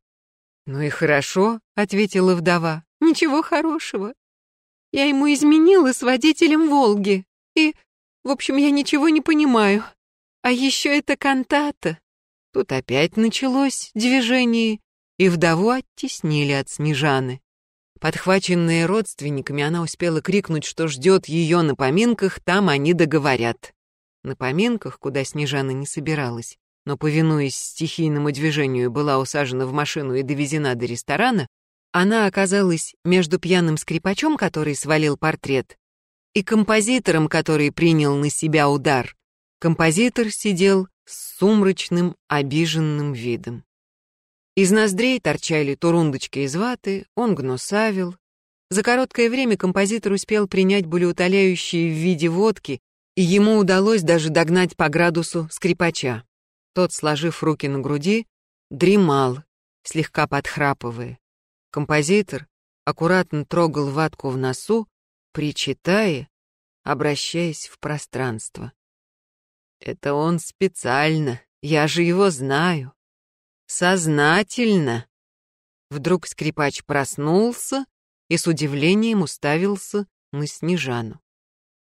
«Ну и хорошо», — ответила вдова. «Ничего хорошего. Я ему изменила с водителем Волги. И, в общем, я ничего не понимаю. А еще это кантата». Тут опять началось движение, и вдову оттеснили от Снежаны. Подхваченная родственниками, она успела крикнуть, что ждет ее на поминках, там они договорят. На поминках, куда Снежана не собиралась, но, повинуясь стихийному движению, была усажена в машину и довезена до ресторана, она оказалась между пьяным скрипачом, который свалил портрет, и композитором, который принял на себя удар. Композитор сидел с сумрачным, обиженным видом. Из ноздрей торчали турундочки из ваты, он гнусавил. За короткое время композитор успел принять болеутоляющие в виде водки и ему удалось даже догнать по градусу скрипача. Тот, сложив руки на груди, дремал, слегка подхрапывая. Композитор аккуратно трогал ватку в носу, причитая, обращаясь в пространство. «Это он специально, я же его знаю. Сознательно!» Вдруг скрипач проснулся и с удивлением уставился на Снежану.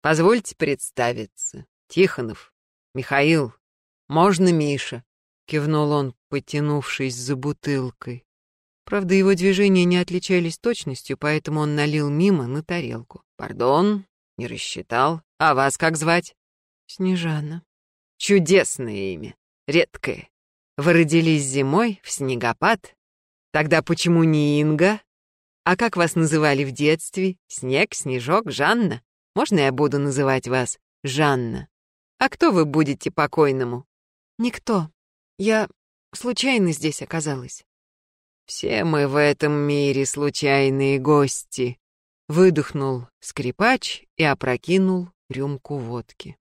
Позвольте представиться. Тихонов. Михаил. Можно Миша? Кивнул он, потянувшись за бутылкой.
Правда, его движения не отличались точностью, поэтому он налил мимо на тарелку. «Пардон, не рассчитал. А вас как звать?»
«Снежана».
«Чудесное имя. Редкое. Вы родились зимой, в снегопад? Тогда почему не Инга? А как вас называли в детстве? Снег, Снежок, Жанна? Можно я буду называть вас Жанна? А кто вы будете покойному?»
«Никто. Я случайно здесь оказалась».
«Все мы в этом мире случайные гости», — выдохнул скрипач и опрокинул рюмку водки.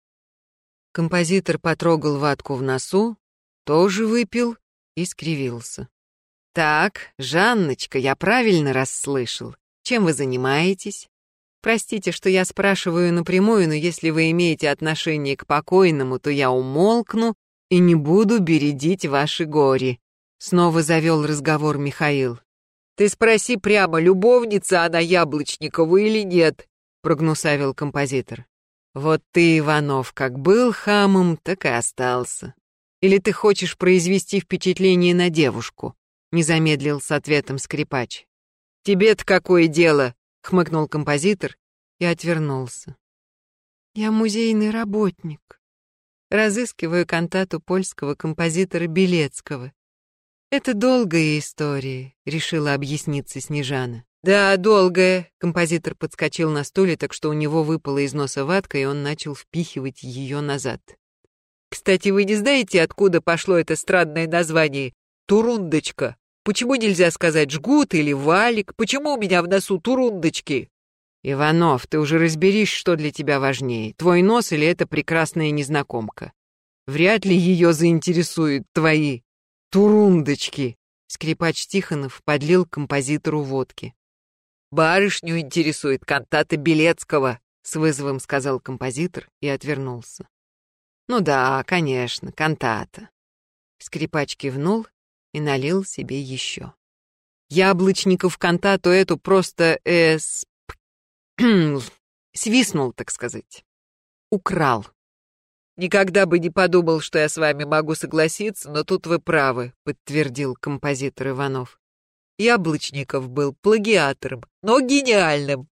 Композитор потрогал ватку в носу, тоже выпил и скривился. «Так, Жанночка, я правильно расслышал. Чем вы занимаетесь? Простите, что я спрашиваю напрямую, но если вы имеете отношение к покойному, то я умолкну и не буду бередить ваши гори. Снова завел разговор Михаил. «Ты спроси прямо, любовница она Яблочникова или нет?» прогнусавил композитор. «Вот ты, Иванов, как был хамом, так и остался. Или ты хочешь произвести впечатление на девушку?» не замедлил с ответом скрипач. «Тебе-то какое дело?» — хмыкнул композитор и отвернулся.
«Я музейный работник. Разыскиваю кантату польского композитора Белецкого. «Это долгая история», — решила объясниться Снежана.
«Да, долгая», — композитор подскочил на стуле, так что у него выпала из носа ватка, и он начал впихивать ее назад. «Кстати, вы не знаете, откуда пошло это странное название? Турундочка. Почему нельзя сказать жгут или валик? Почему у меня в носу турундочки?» «Иванов, ты уже разберись, что для тебя важнее, твой нос или эта прекрасная незнакомка. Вряд ли ее заинтересуют твои Турундочки. Скрипач Тихонов подлил композитору водки. «Барышню интересует кантата Белецкого», — с вызовом сказал композитор и отвернулся. «Ну да, конечно, кантата». Скрипач кивнул и налил себе еще. Яблочников кантату эту просто эс... [clears throat] свистнул, так сказать. Украл. «Никогда бы не подумал, что я с вами могу согласиться, но тут вы правы», — подтвердил композитор Иванов. Яблочников был плагиатором, но гениальным.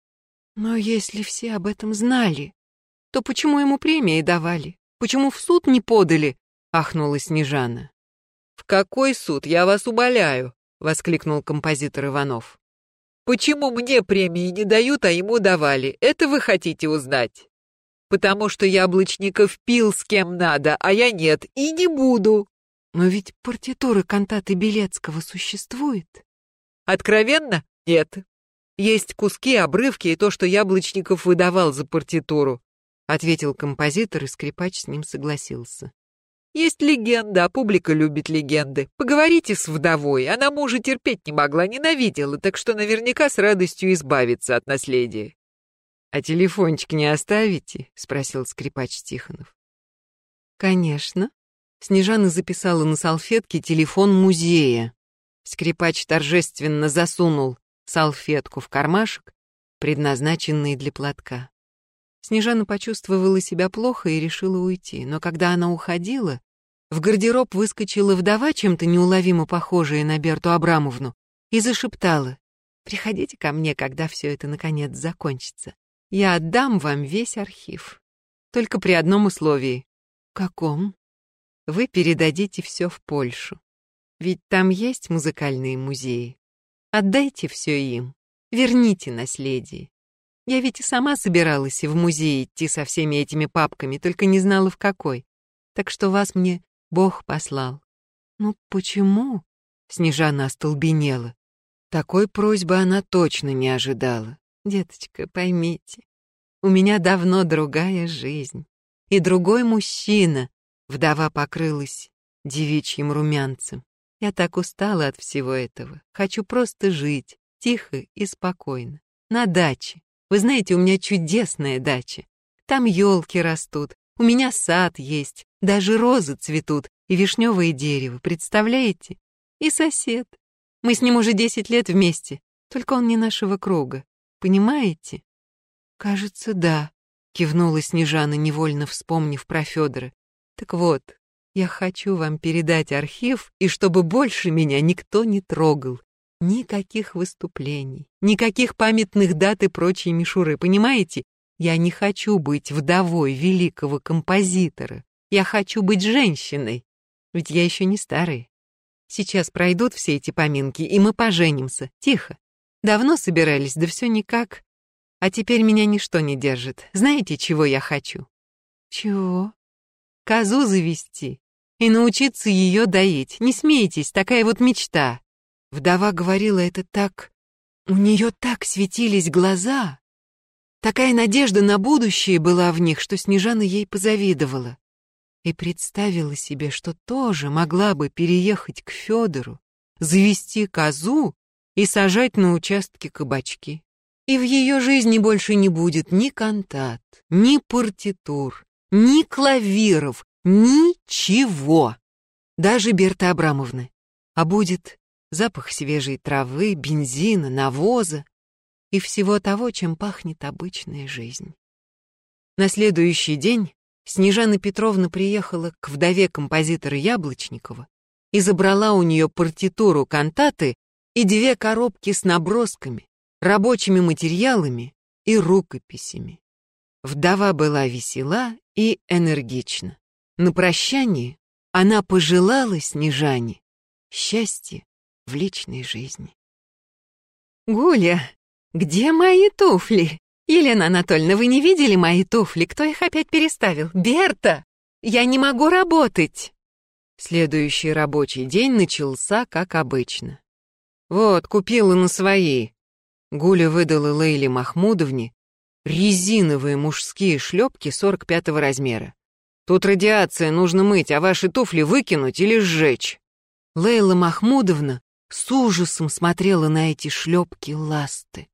Но если все об этом знали, то почему ему премии давали? Почему в суд не подали? Ахнула Снежана.
В какой суд, я вас умоляю? Воскликнул композитор Иванов. Почему мне премии не дают, а ему давали? Это вы хотите узнать? потому что Яблочников пил с кем надо, а я нет, и не буду.
Но ведь партитура кантаты Белецкого существует.
Откровенно? Нет. Есть куски, обрывки и то, что Яблочников выдавал за партитуру, ответил композитор, и скрипач с ним согласился. Есть легенда, а публика любит легенды. Поговорите с вдовой, она мужа терпеть не могла, ненавидела, так что наверняка с радостью избавится от наследия. «А телефончик не оставите?» — спросил скрипач Тихонов.
«Конечно».
Снежана записала на салфетке телефон музея. Скрипач торжественно засунул салфетку в кармашек, предназначенный для платка. Снежана почувствовала себя плохо и решила уйти, но когда она уходила, в гардероб выскочила вдова, чем-то неуловимо похожая на Берту Абрамовну, и зашептала «Приходите ко мне, когда все это наконец закончится. Я отдам вам весь архив. Только при одном условии.
Каком?
Вы передадите все в Польшу. Ведь там есть музыкальные музеи. Отдайте все им. Верните наследие. Я ведь и сама собиралась в музей идти со всеми этими папками, только не знала в какой. Так что вас мне Бог послал.
Ну почему?
Снежана остолбенела. Такой просьбы она точно не ожидала. Деточка, поймите, у меня давно другая жизнь. И другой мужчина. Вдова покрылась девичьим румянцем. Я так устала от всего этого. Хочу просто жить, тихо и спокойно. На даче. Вы знаете, у меня чудесная дача. Там елки растут, у меня сад есть, даже розы цветут и вишневое дерево, представляете? И сосед. Мы с ним уже десять лет вместе, только он не нашего круга. Понимаете?
Кажется, да, кивнула Снежана, невольно вспомнив про Федора.
Так вот, я хочу вам передать архив, и чтобы больше меня никто не трогал.
Никаких выступлений, никаких памятных дат и прочей мишуры, понимаете? Я не хочу быть вдовой великого композитора. Я хочу быть женщиной. Ведь я еще не старая. Сейчас пройдут все эти поминки, и мы поженимся. Тихо. Давно собирались, да все никак. А теперь меня ничто не держит. Знаете, чего я хочу? Чего? Козу завести и научиться ее доить. Не смейтесь, такая вот мечта. Вдова говорила это так... У нее так светились глаза. Такая надежда на будущее была в них, что Снежана ей позавидовала. И представила себе, что тоже могла бы переехать к Федору, завести козу и сажать на участке кабачки. И в ее жизни больше не будет ни кантат, ни партитур, ни клавиров, ничего. Даже Берта Абрамовны. А будет запах свежей травы, бензина, навоза и всего того, чем пахнет обычная жизнь. На следующий день Снежана Петровна приехала к вдове композитора Яблочникова и забрала у нее партитуру кантаты и две коробки с набросками, рабочими материалами и рукописями. Вдова была весела и энергична. На прощании она пожелала Снежане счастья в личной жизни. «Гуля, где мои туфли? Елена Анатольевна, вы не видели мои туфли? Кто их опять переставил? Берта! Я не могу работать!» Следующий рабочий день начался, как обычно. «Вот, купила на свои». Гуля выдала Лейле Махмудовне резиновые мужские шлепки 45 размера. «Тут радиация, нужно мыть, а ваши туфли выкинуть или сжечь». Лейла Махмудовна с ужасом смотрела на эти шлепки ласты.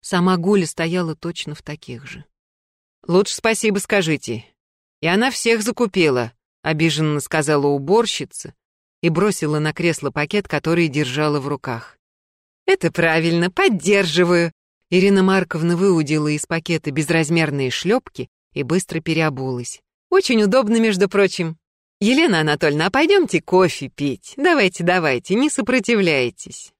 Сама Гуля стояла точно в таких же. «Лучше спасибо скажите. И она всех закупила», — обиженно сказала уборщица и бросила на кресло пакет, который держала в руках. «Это правильно, поддерживаю». Ирина Марковна выудила из пакета безразмерные шлепки и быстро переобулась. «Очень удобно, между прочим. Елена Анатольевна, а пойдемте кофе пить. Давайте, давайте, не сопротивляйтесь».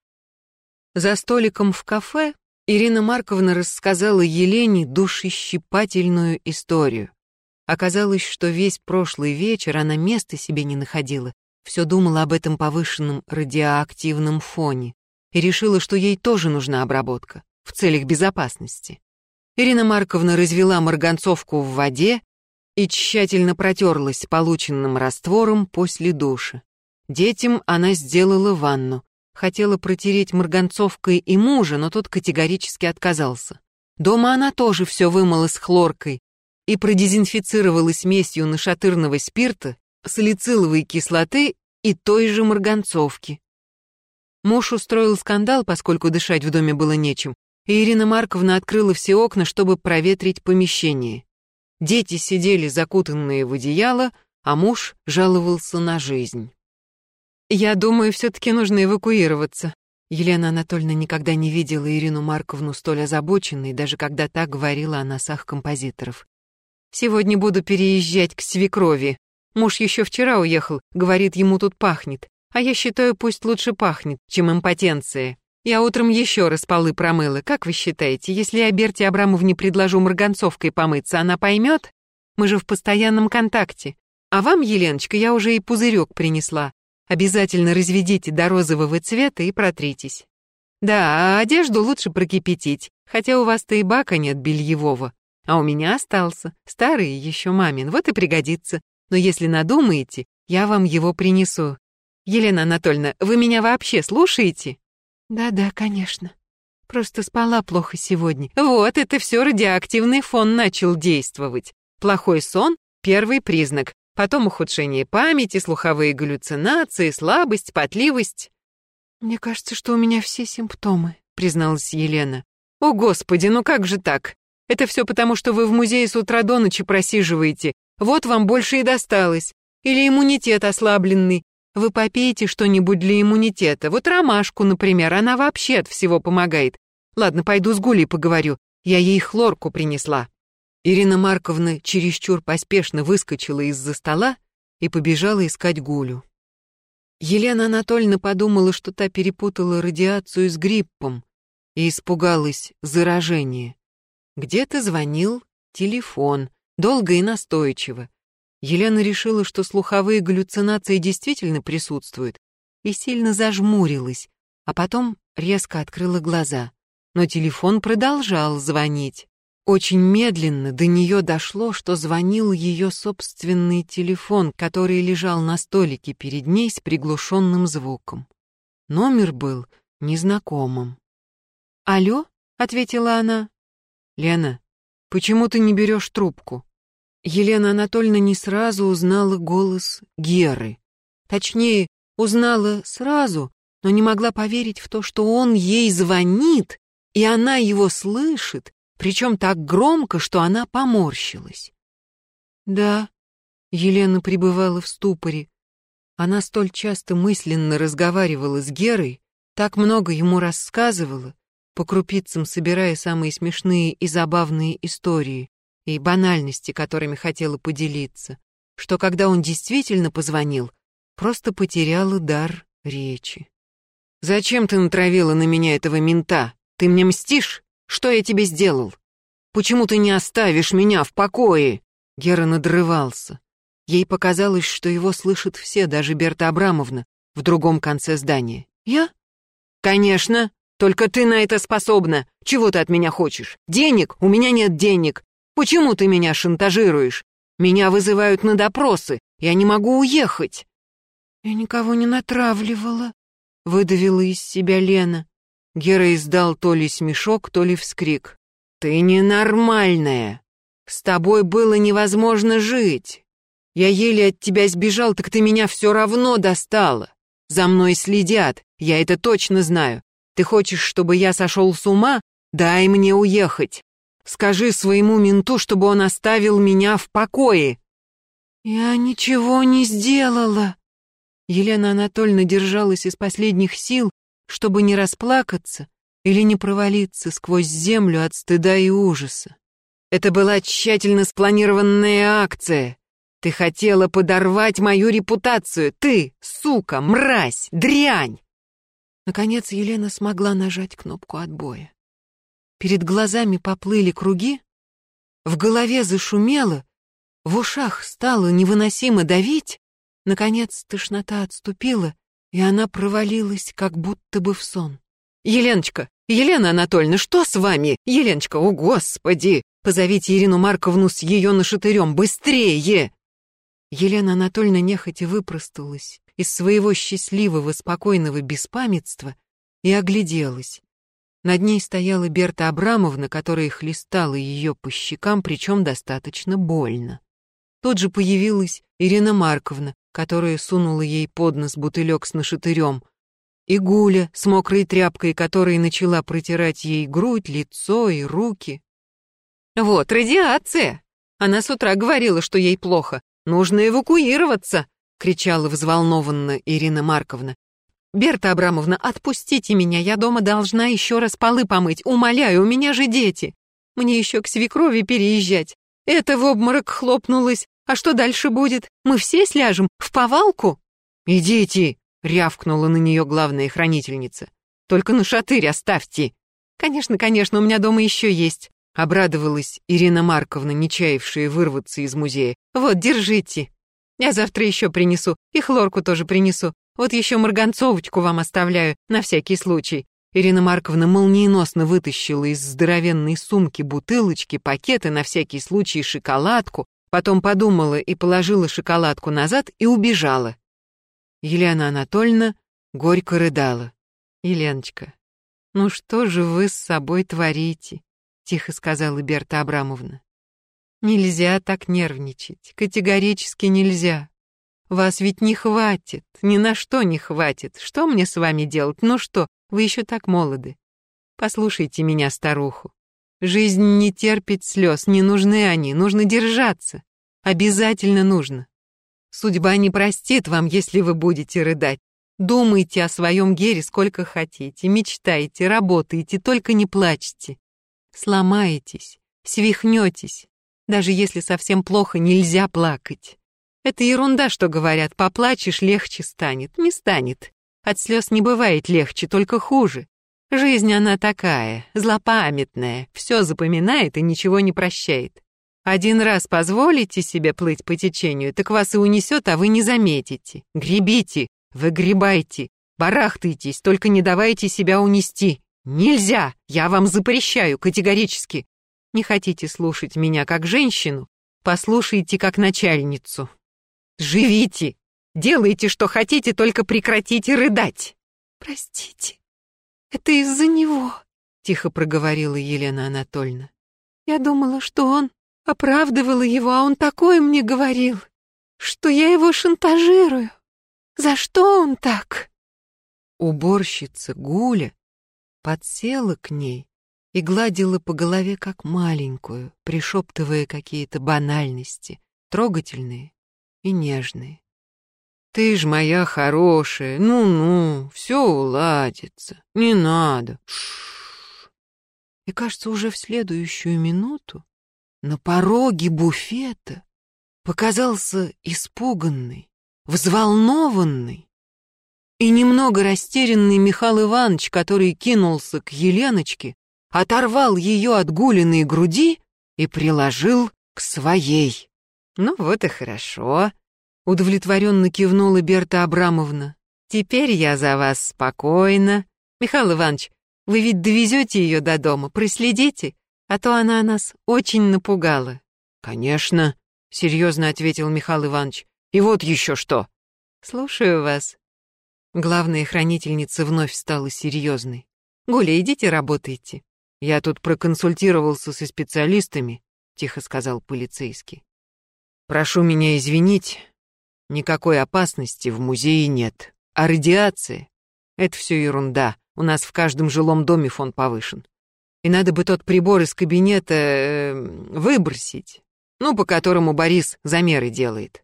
За столиком в кафе Ирина Марковна рассказала Елене душещипательную историю. Оказалось, что весь прошлый вечер она места себе не находила, все думала об этом повышенном радиоактивном фоне и решила, что ей тоже нужна обработка в целях безопасности. Ирина Марковна развела марганцовку в воде и тщательно протерлась полученным раствором после душа. Детям она сделала ванну. Хотела протереть марганцовкой и мужа, но тот категорически отказался. Дома она тоже все вымыла с хлоркой и продезинфицировала смесью нашатырного спирта, салициловой кислоты и той же марганцовки. Муж устроил скандал, поскольку дышать в доме было нечем, и Ирина Марковна открыла все окна, чтобы проветрить помещение. Дети сидели закутанные в одеяло, а муж жаловался на жизнь. «Я думаю, все-таки нужно эвакуироваться». Елена Анатольевна никогда не видела Ирину Марковну столь озабоченной, даже когда та говорила о носах композиторов. «Сегодня буду переезжать к свекрови. Муж еще вчера уехал, говорит, ему тут пахнет. А я считаю, пусть лучше пахнет, чем импотенция. Я утром еще раз полы промыла. Как вы считаете, если я Берте Абрамовне предложу марганцовкой помыться, она поймет? Мы же в постоянном контакте. А вам, Еленочка, я уже и пузырек принесла. Обязательно разведите до розового цвета и протритесь. Да, а одежду лучше прокипятить, хотя у вас-то и бака нет бельевого. А у меня остался, старый еще мамин, вот и пригодится. Но если надумаете, я вам его принесу. Елена Анатольевна, вы меня вообще слушаете? Да-да, конечно. Просто спала плохо сегодня. Вот, это все радиоактивный фон начал действовать. Плохой сон — первый признак. Потом ухудшение памяти, слуховые галлюцинации, слабость, потливость. «Мне кажется, что у меня все симптомы», — призналась Елена. «О, Господи, ну как же так? Это все потому, что вы в музее с утра до ночи просиживаете. Вот вам больше и досталось. Или иммунитет ослабленный, вы попейте что-нибудь для иммунитета. Вот ромашку, например, она вообще от всего помогает. Ладно, пойду с Гулей поговорю. Я ей хлорку принесла». Ирина Марковна чересчур поспешно выскочила из-за стола и побежала искать Гулю.
Елена Анатольевна подумала, что та перепутала радиацию с гриппом и испугалась заражения. Где-то звонил телефон, долго и настойчиво. Елена решила, что слуховые галлюцинации действительно присутствуют, и сильно зажмурилась, а потом резко открыла глаза. Но телефон продолжал звонить. Очень медленно до нее дошло, что звонил ее собственный телефон, который лежал на столике перед ней с приглушенным звуком. Номер был незнакомым. «Алло?» — ответила она. «Лена, почему ты не берешь трубку?» Елена Анатольевна не сразу узнала голос Геры. Точнее, узнала сразу, но не могла поверить в то, что он ей звонит, и она его слышит, причем так громко, что она поморщилась. Да, Елена пребывала в ступоре. Она столь часто мысленно разговаривала с Герой, так много ему рассказывала, по крупицам собирая самые смешные и забавные истории и банальности, которыми хотела поделиться, что когда он действительно позвонил, просто потеряла дар речи. «Зачем ты натравила на меня этого мента? Ты мне мстишь?» Что я тебе сделал? Почему ты не оставишь меня в покое?» Гера надрывался. Ей показалось, что его слышат все, даже Берта Абрамовна, в другом конце здания. «Я?» «Конечно! Только ты на это способна! Чего ты от меня хочешь? Денег? У меня нет денег! Почему ты меня шантажируешь? Меня вызывают на допросы, я не могу уехать!»
«Я никого не натравливала», — выдавила из себя Лена.
Гера издал то ли смешок, то ли вскрик. «Ты ненормальная! С тобой было невозможно жить! Я еле от тебя сбежал, так ты меня все равно достала! За мной следят, я это точно знаю! Ты хочешь, чтобы я сошел с ума? Дай мне уехать! Скажи своему менту, чтобы он оставил меня в покое!»
«Я ничего не сделала!» Елена Анатольевна держалась из последних сил, чтобы не расплакаться или не провалиться сквозь землю от стыда и ужаса. Это была тщательно спланированная акция. Ты хотела подорвать мою репутацию. Ты, сука, мразь, дрянь. Наконец Елена смогла нажать кнопку отбоя. Перед глазами поплыли круги, в голове зашумело, в ушах стало невыносимо давить, наконец тошнота отступила, и она провалилась как будто бы в сон. «Еленочка! Елена Анатольевна, что с вами? Еленочка, о господи! Позовите Ирину Марковну с ее нашатырем, быстрее!» Елена Анатольевна нехотя выпросталась из своего счастливого, спокойного беспамятства и огляделась. Над ней стояла Берта Абрамовна, которая хлестала ее по щекам, причем достаточно больно. Тут же появилась Ирина Марковна, которая сунула ей под нос бутылек с нашатырем, и Гуля с мокрой тряпкой, которая начала протирать ей грудь, лицо и руки. «Вот радиация! Она с утра говорила, что ей плохо. Нужно эвакуироваться!» — кричала взволнованно Ирина Марковна. «Берта Абрамовна, отпустите меня, я дома должна еще раз полы помыть. Умоляю, у меня же дети. Мне еще к свекрови переезжать. Это в обморок хлопнулась, а что дальше будет? Мы все сляжем в повалку?» «Идите!» — рявкнула на нее главная хранительница. «Только на шатырь оставьте!» «Конечно, конечно, у меня дома еще есть!» — обрадовалась Ирина Марковна, не чаявшая вырваться из музея. «Вот, держите! Я завтра еще принесу, и хлорку тоже принесу. Вот еще марганцовочку вам оставляю, на всякий случай». Ирина Марковна молниеносно вытащила из здоровенной сумки бутылочки, пакеты, на всякий случай шоколадку, Потом подумала и положила шоколадку назад и убежала. Елена Анатольевна горько рыдала. «Еленочка, ну что же вы с собой творите?» — тихо сказала Берта Абрамовна. «Нельзя так нервничать, категорически нельзя. Вас ведь не хватит, ни на что не хватит. Что мне с вами делать? Ну что, вы еще так молоды. Послушайте меня, старуху. Жизнь не терпит слез, не нужны они, нужно держаться. Обязательно нужно. Судьба не простит вам, если вы будете рыдать. Думайте о своем Гере сколько хотите, мечтайте, работайте, только не плачьте. Сломаетесь, свихнетесь. Даже если совсем плохо, нельзя плакать. Это ерунда, что говорят, поплачешь, легче станет. Не станет. От слез не бывает легче, только хуже. Жизнь она такая, злопамятная, все запоминает и ничего не прощает. Один раз позволите себе плыть по течению, так вас и унесет, а вы не заметите. Гребите, выгребайте, барахтайтесь, только не давайте себя унести. Нельзя, я вам запрещаю категорически. Не хотите слушать меня как женщину? Послушайте как начальницу. Живите, делайте, что хотите, только прекратите рыдать.
Простите, это из-за него,
тихо проговорила Елена Анатольевна.
Я думала, что он оправдывала его, а он такое мне говорил, что я его шантажирую. За что он так?
Уборщица Гуля подсела к ней и гладила по голове как маленькую, пришептывая какие-то банальности, трогательные и нежные. «Ты ж моя хорошая, ну-ну, все уладится, не надо, Ш И, кажется, уже в следующую минуту на пороге буфета показался испуганный, взволнованный и немного растерянный Михаил Иванович, который кинулся к Еленочке, оторвал ее от гулиной груди и приложил к своей. «Ну вот и хорошо», — удовлетворенно кивнула Берта Абрамовна. «Теперь я за вас спокойно. Михаил Иванович, вы ведь довезете ее до дома, проследите, а то она нас очень напугала». «Конечно», — серьезно ответил Михаил Иванович. «И вот еще что». «Слушаю вас». Главная хранительница вновь стала серьезной. «Гуля, идите работайте. Я тут проконсультировался со специалистами», — тихо сказал полицейский. «Прошу меня извинить, никакой опасности в музее нет. А радиация — это все ерунда. У нас в каждом жилом доме фон повышен. И надо бы тот прибор из кабинета э, выбросить, ну, по которому Борис замеры делает.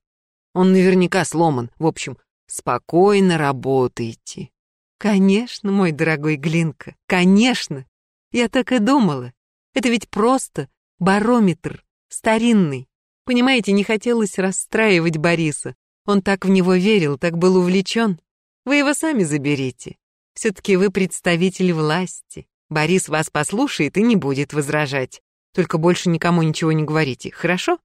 Он наверняка сломан. В общем, спокойно работайте. Конечно, мой дорогой Глинка, конечно. Я так и думала. Это ведь просто барометр, старинный. Понимаете, не хотелось расстраивать Бориса. Он так в него верил, так был увлечен. Вы его сами заберите. Все-таки вы представитель власти. Борис вас послушает и не будет возражать. Только больше никому ничего не говорите, хорошо?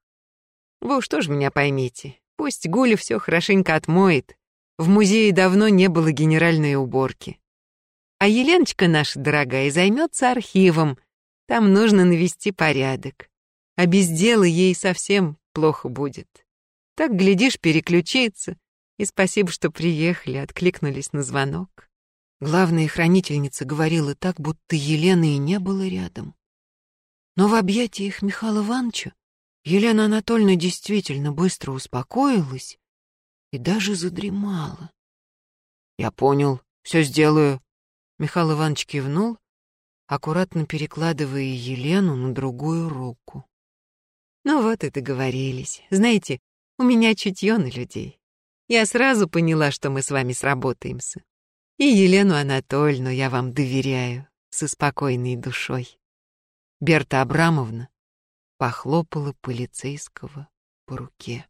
Вы уж тоже меня поймите. Пусть Гуля все хорошенько отмоет. В музее давно не было генеральной уборки. А Еленочка наша дорогая займется архивом. Там нужно навести порядок. А без дела ей совсем плохо будет. Так, глядишь, переключиться. И спасибо, что приехали, откликнулись на звонок. Главная хранительница говорила так, будто Елены и не было рядом. Но в объятиях Михаила Ивановича Елена Анатольевна действительно быстро успокоилась и даже задремала. «Я понял, все сделаю». Михаил Иванович кивнул, аккуратно перекладывая Елену на другую руку. «Ну вот и договорились. Знаете, у меня чутье на людей. Я сразу поняла, что мы с вами сработаемся. И Елену Анатольевну я вам доверяю со спокойной душой». Берта Абрамовна похлопала полицейского по руке.